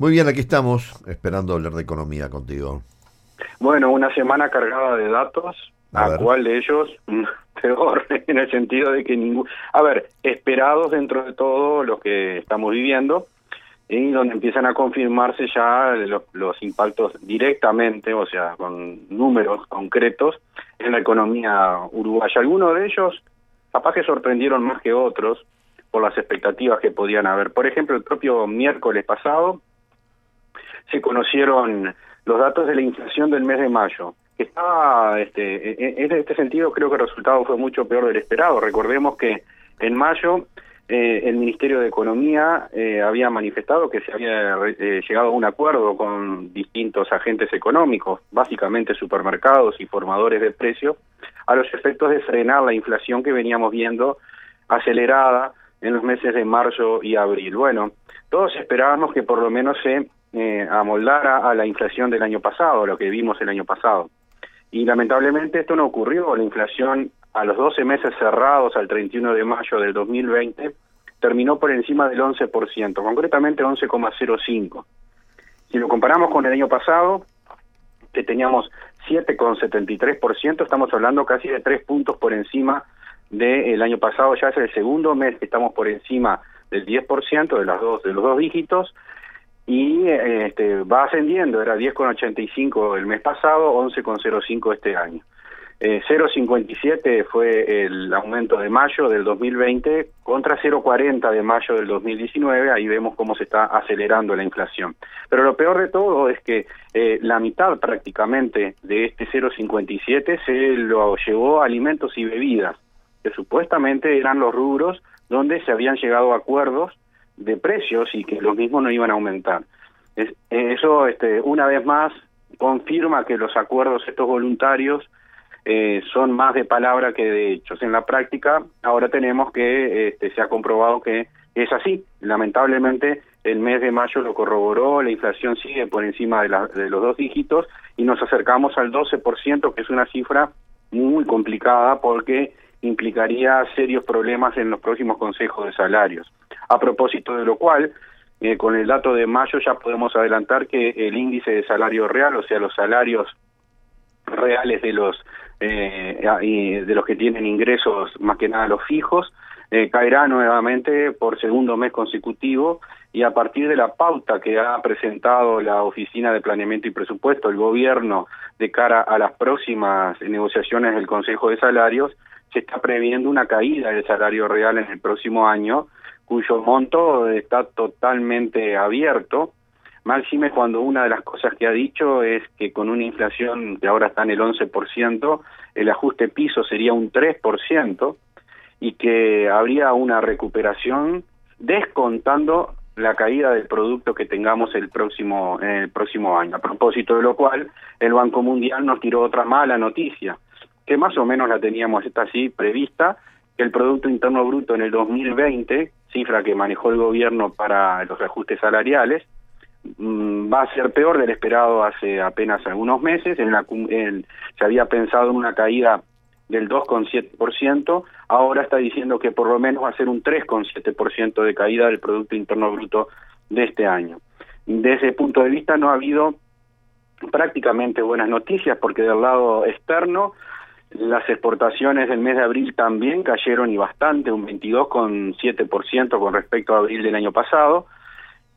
Muy bien, aquí estamos esperando hablar de economía contigo. Bueno, una semana cargada de datos, a, cuál de ellos peor, en el sentido de que ningún... A ver, esperados dentro de todo lo que estamos viviendo, y donde empiezan a confirmarse ya los, los impactos directamente, o sea, con números concretos en la economía uruguaya. Algunos de ellos capaz que sorprendieron más que otros por las expectativas que podían haber. Por ejemplo, el propio miércoles pasado, se conocieron los datos de la inflación del mes de mayo, que estaba, este, e, e, en este sentido creo que el resultado fue mucho peor del esperado. Recordemos que en mayo eh, el Ministerio de Economía eh, había manifestado que se había eh, llegado a un acuerdo con distintos agentes económicos, básicamente supermercados y formadores de precios, a los efectos de frenar la inflación que veníamos viendo acelerada en los meses de marzo y abril. Bueno, todos esperábamos que por lo menos se eh, amoldara a la inflación del año pasado, lo que vimos el año pasado. Y lamentablemente esto no ocurrió, la inflación a los 12 meses cerrados al 31 de mayo del 2020 terminó por encima del 11%, concretamente 11,05%. Si lo comparamos con el año pasado, que teníamos 7,73%, estamos hablando casi de 3 puntos por encima del año pasado, ya es el segundo mes que estamos por encima del 10% de, las dos, de los dos dígitos, y este, va ascendiendo, era 10,85 el mes pasado, 11,05 este año. Eh, 0,57 fue el aumento de mayo del 2020 contra 0,40 de mayo del 2019, ahí vemos cómo se está acelerando la inflación. Pero lo peor de todo es que eh, la mitad prácticamente de este 0,57 se lo llevó alimentos y bebidas, que supuestamente eran los rubros donde se habían llegado a acuerdos de precios y que los mismos no iban a aumentar. eso, este, una vez más, confirma que los acuerdos estos voluntarios eh, son más de palabra que de hechos. En la práctica, ahora tenemos que este, se ha comprobado que es así. Lamentablemente, el mes de mayo lo corroboró, la inflación sigue por encima de, de los dos dígitos y nos acercamos al 12%, que es una cifra muy complicada porque implicaría serios problemas en los próximos consejos de salarios. A propósito de lo cual, eh, con el dato de mayo ya podemos adelantar que el índice de salario real, o sea, los salarios reales de los eh, de los que tienen ingresos más que nada los fijos, eh, caerá nuevamente por segundo mes consecutivo y a partir de la pauta que ha presentado la Oficina de Planeamiento y Presupuesto, el gobierno, de cara a las próximas negociaciones del Consejo de Salarios, se está previendo una caída del salario real en el próximo año, cuyo monto está totalmente abierto. Máxime cuando una de las cosas que ha dicho es que con una inflación que ahora está en el 11%, el ajuste piso sería un 3% y que habría una recuperación descontando la caída del producto que tengamos el próximo el próximo año. A propósito de lo cual, el Banco Mundial nos tiró otra mala noticia que más o menos la teníamos esta así prevista, que el Producto Interno Bruto en el 2020, cifra que manejó el gobierno para los ajustes salariales, mm, va a ser peor del esperado hace apenas algunos meses, en la, se había pensado en una caída del 2,7%, ahora está diciendo que por lo menos va a ser un 3,7% de caída del Producto Interno Bruto de este año. Desde ese punto de vista no ha habido prácticamente buenas noticias porque del lado externo las exportaciones del mes de abril también cayeron y bastante, un 22,7% con respecto a abril del año pasado.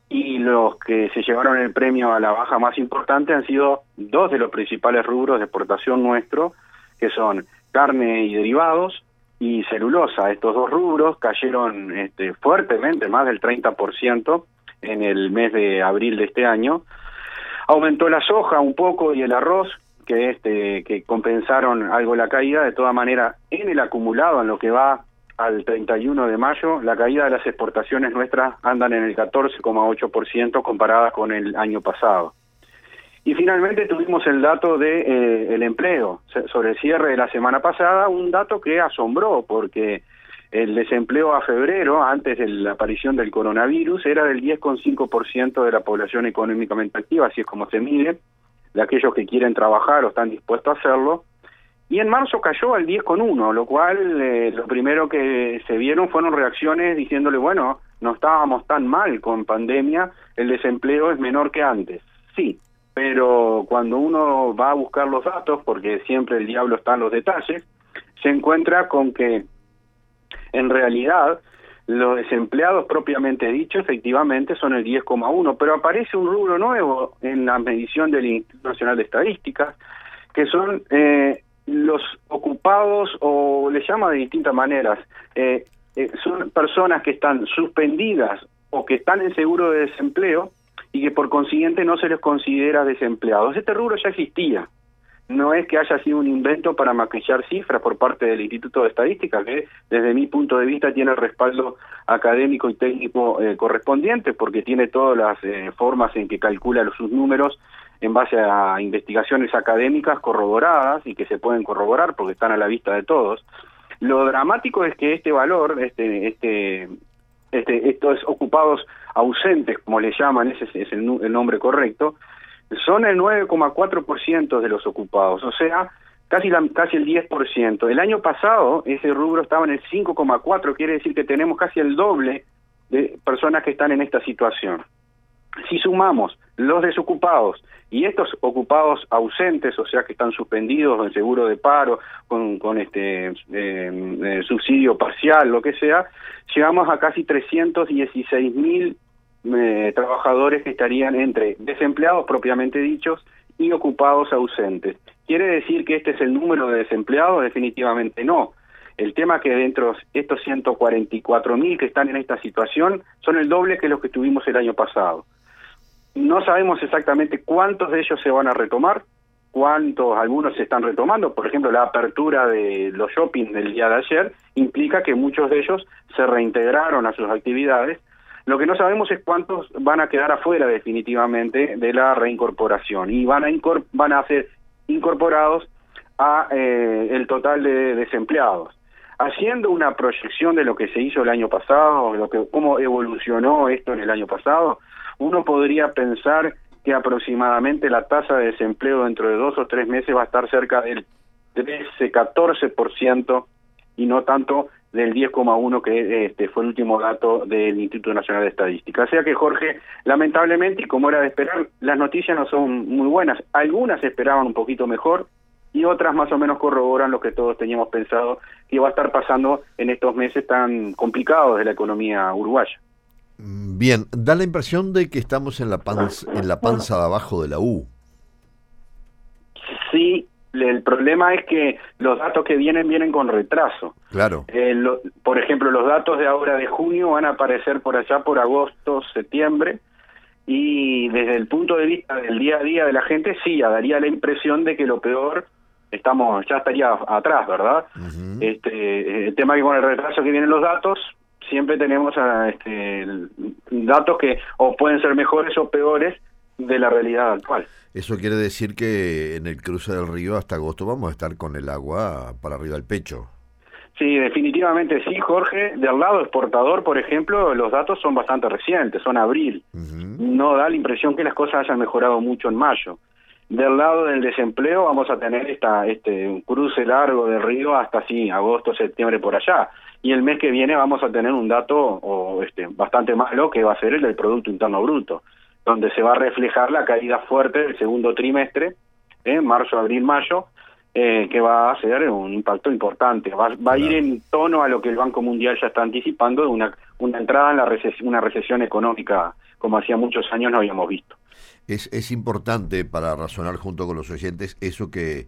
Y los que se llevaron el premio a la baja más importante han sido dos de los principales rubros de exportación nuestro, que son carne y derivados y celulosa. Estos dos rubros cayeron este, fuertemente, más del 30% en el mes de abril de este año. Aumentó la soja un poco y el arroz, que este que compensaron algo la caída. De todas maneras en el acumulado en lo que va al 31 de mayo la caída de las exportaciones nuestras andan en el 14,8% comparada con el año pasado. Y finalmente tuvimos el dato de eh, el empleo. Sobre el cierre de la semana pasada, un dato que asombró porque el desempleo a febrero, antes de la aparición del coronavirus, era del 10,5% de la población económicamente activa, así es como se mide, de aquellos que quieren trabajar o están dispuestos a hacerlo. Y en marzo cayó al 10,1, lo cual eh, lo primero que se vieron fueron reacciones diciéndole, bueno, no estábamos tan mal con pandemia, el desempleo es menor que antes. Sí, pero cuando uno va a buscar los datos, porque siempre el diablo está en los detalles, se encuentra con que en realidad los desempleados propiamente dicho efectivamente son el 10,1, pero aparece un rubro nuevo en la medición del Instituto Nacional de Estadísticas, que son eh, los ocupados, o le llama de distintas maneras, eh, eh, son personas que están suspendidas o que están en seguro de desempleo y que por consiguiente no se les considera desempleados. Este rubro ya existía. No es que haya sido un invento para maquillar cifras por parte del Instituto de Estadística, que desde mi punto de vista tiene el respaldo académico y técnico eh, correspondiente, porque tiene todas las eh, formas en que calcula sus números en base a investigaciones académicas corroboradas y que se pueden corroborar porque están a la vista de todos. Lo dramático es que este valor, este, este, este, estos ocupados ausentes, como le llaman, ese es el, nombre correcto, son el 9,4% de los ocupados, o sea, casi, la, casi el 10%. El año pasado ese rubro estaba en el 5,4%, quiere decir que tenemos casi el doble de personas que están en esta situación. Si sumamos los desocupados y estos ocupados ausentes, o sea que están suspendidos en seguro de paro, con, con este eh, eh, subsidio parcial, lo que sea, llegamos a casi 316 mil eh, trabajadores que estarían entre desempleados propiamente dichos y ocupados ausentes. ¿Quiere decir que este es el número de desempleados? Definitivamente no. El tema que dentro de estos 144 mil que están en esta situación son el doble que los que tuvimos el año pasado. No sabemos exactamente cuántos de ellos se van a retomar, cuántos, algunos se están retomando. Por ejemplo, la apertura de los shopping del día de ayer implica que muchos de ellos se reintegraron a sus actividades. Lo que no sabemos es cuántos van a quedar afuera definitivamente de la reincorporación y van a, van a ser incorporados a eh, el total de desempleados. Haciendo una proyección de lo que se hizo el año pasado, lo que, cómo evolucionó esto en el año pasado, uno podría pensar que aproximadamente la tasa de desempleo dentro de dos o tres meses va a estar cerca del 13-14% y no tanto del 10,1 que este fue el último dato del Instituto Nacional de Estadística. O sea que Jorge, lamentablemente y como era de esperar, las noticias no son muy buenas. Algunas esperaban un poquito mejor y otras más o menos corroboran lo que todos teníamos pensado que iba a estar pasando en estos meses tan complicados de la economía uruguaya. Bien, da la impresión de que estamos en la panza, en la panza de abajo de la U. Sí, el problema es que los datos que vienen vienen con retraso. Claro. Eh, por ejemplo, los datos de ahora de junio van a aparecer por allá por agosto, septiembre, y desde el punto de vista del día a día de la gente, sí, daría la impresión de que lo peor estamos ya estaría atrás, ¿verdad? Este el tema que con el retraso que vienen los datos siempre tenemos a, este, datos que o pueden ser mejores o peores de la realidad actual. Eso quiere decir que en el cruce del río hasta agosto vamos a estar con el agua para arriba del pecho. Sí, definitivamente sí, Jorge. Del lado exportador, por ejemplo, los datos son bastante recientes, son abril. No da la impresión que las cosas hayan mejorado mucho en mayo. Del lado del desempleo vamos a tener esta, este, un cruce largo del río hasta sí, agosto, septiembre por allá y el mes que viene vamos a tener un dato o, este, bastante malo que va a ser el del Producto Interno Bruto, donde se va a reflejar la caída fuerte del segundo trimestre, en ¿eh? marzo, abril, mayo, eh, que va a ser un impacto importante. Va, a ir en tono a lo que el Banco Mundial ya está anticipando de una, una entrada en la recesión, una recesión económica como hacía muchos años no habíamos visto. Es, es importante para razonar junto con los oyentes eso que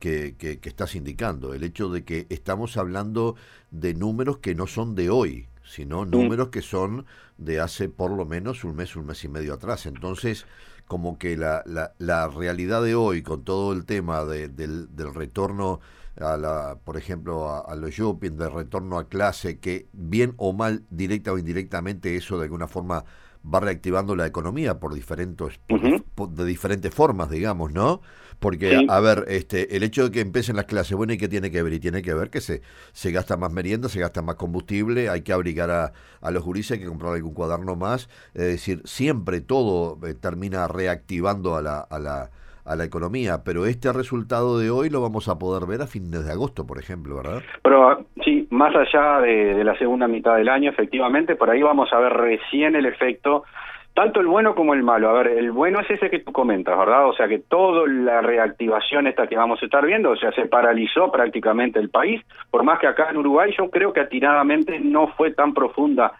que, que, estás indicando, el hecho de que estamos hablando de números que no son de hoy, sino números que son de hace por lo menos un mes, un mes y medio atrás. Entonces, como que la, la, la realidad de hoy, con todo el tema de, del, del, retorno a la, por ejemplo, a, los shopping, del retorno a clase, que bien o mal, directa o indirectamente, eso de alguna forma va reactivando la economía por diferentes, de diferentes formas, digamos, ¿no? Porque, a ver, este, el hecho de que empiecen las clases, bueno, ¿y qué tiene que ver? Y tiene que ver que se, se gasta más merienda, se gasta más combustible, hay que abrigar a, a los gurises, hay que comprar algún cuaderno más. Es decir, siempre todo eh, termina reactivando a la, a la a la economía, pero este resultado de hoy lo vamos a poder ver a fines de agosto, por ejemplo, ¿verdad? Pero sí, más allá de, la segunda mitad del año, efectivamente, por ahí vamos a ver recién el efecto tanto el bueno como el malo. A ver, el bueno es ese que tú comentas, ¿verdad? O sea, que toda la reactivación esta que vamos a estar viendo, o sea, se paralizó prácticamente el país, por más que acá en Uruguay yo creo que atiradamente no fue tan profunda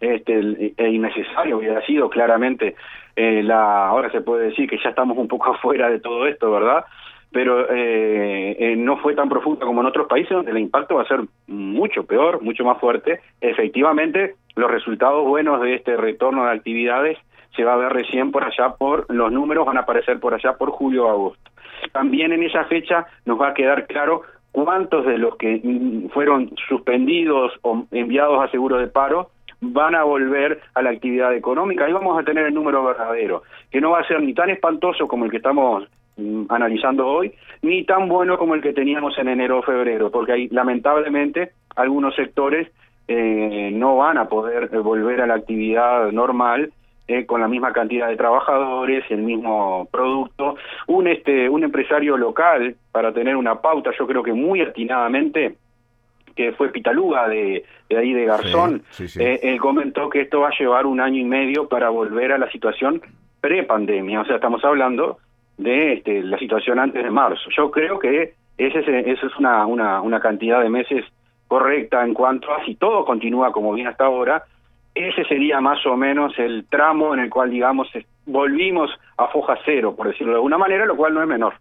este, e innecesario hubiera sido claramente eh, la ahora se puede decir que ya estamos un poco afuera de todo esto verdad pero eh, eh, no fue tan profunda como en otros países donde el impacto va a ser mucho peor mucho más fuerte. Efectivamente los resultados buenos de este retorno de actividades se va a ver recién por allá por los números van a aparecer por allá por julio o agosto. También en esa fecha nos va a quedar claro cuántos de los que mm, fueron suspendidos o enviados a seguro de paro van a volver a la actividad económica. Ahí vamos a tener el número verdadero, que no va a ser ni tan espantoso como el que estamos mm, analizando hoy, ni tan bueno como el que teníamos en enero o febrero, porque hay lamentablemente algunos sectores eh, no van a poder volver a la actividad normal eh, con la misma cantidad de trabajadores, el mismo producto. Un este un empresario local para tener una pauta, yo creo que muy atinadamente que fue Pitaluga de, ahí de Garzón, eh, él comentó que esto va a llevar un año y medio para volver a la situación pre-pandemia, o sea, estamos hablando de este, la situación antes de marzo. Yo creo que ese, ese es una, una, una cantidad de meses correcta en cuanto a si todo continúa como viene hasta ahora, ese sería más o menos el tramo en el cual, digamos, volvimos a foja cero, por decirlo de alguna manera, lo cual no es menor.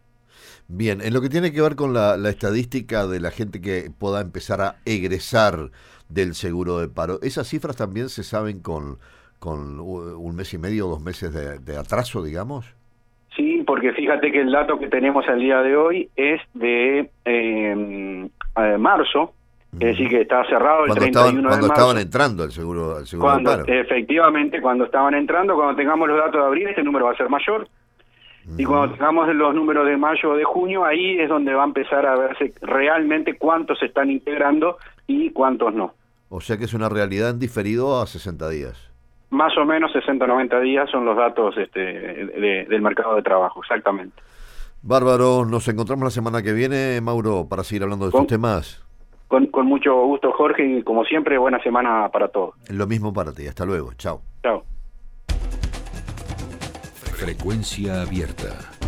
Bien, en lo que tiene que ver con la, estadística de la gente que pueda empezar a egresar del seguro de paro, ¿esas cifras también se saben con, con un mes y medio o dos meses de, atraso, digamos? Sí, porque fíjate que el dato que tenemos al día de hoy es de em, marzo, es decir, que está cerrado el 31 estaban, de Cuando estaban entrando el seguro, al seguro de paro. Efectivamente, cuando estaban entrando, cuando tengamos los datos de abril, este número va a ser mayor. Y cuando tengamos los números de mayo o de junio, ahí es donde va a empezar a verse realmente cuántos se están integrando y cuántos no. O sea que es una realidad en diferido a 60 días. Más o menos 60 90 días son los datos este, del mercado de trabajo, exactamente. Bárbaro, nos encontramos la semana que viene, Mauro, para seguir hablando de estos temas. Con, con mucho gusto, Jorge, y como siempre, buena semana para todos. Lo mismo para ti, hasta luego, chao. Chao. Frecuencia abierta.